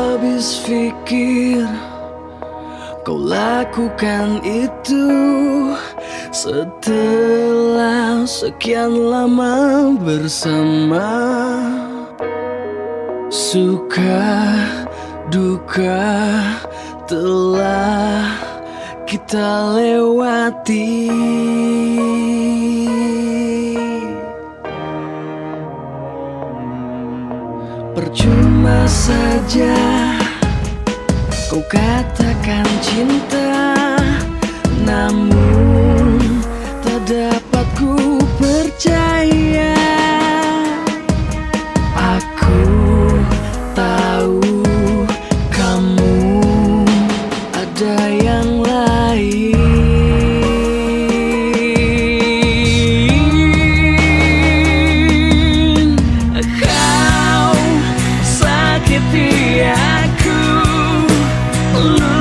habis pikir Kau lakukan itu Setelah sekian lama bersama. Suka duka telah kita lewati. Percuma saja Katakan cinta Namun tak dapat ku percaya. Aku tahu kamu ada yang lain. Kau sakiti aku. love.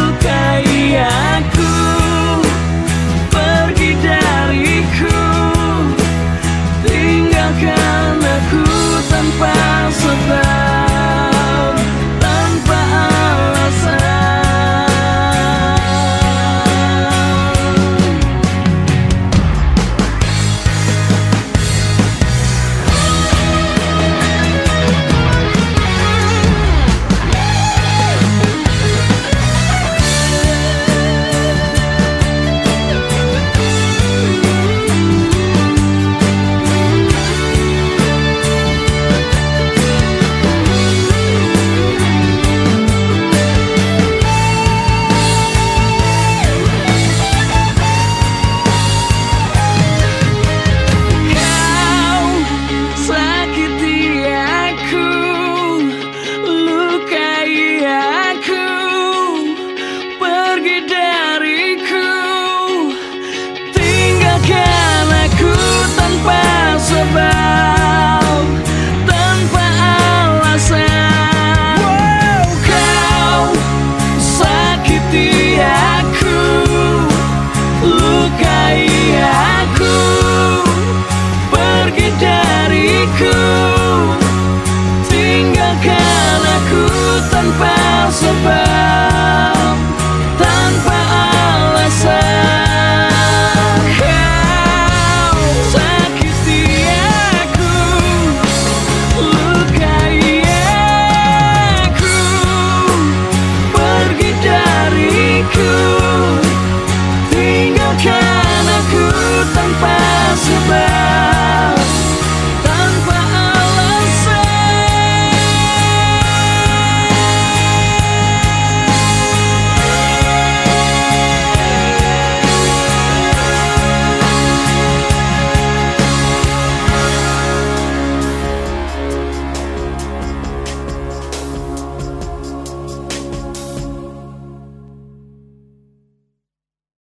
Kan aku tanpa sebab Tanpa alasan wow. Kau sakiti aku Lukai aku Pergi dariku Tinggalkan aku tanpa tanpa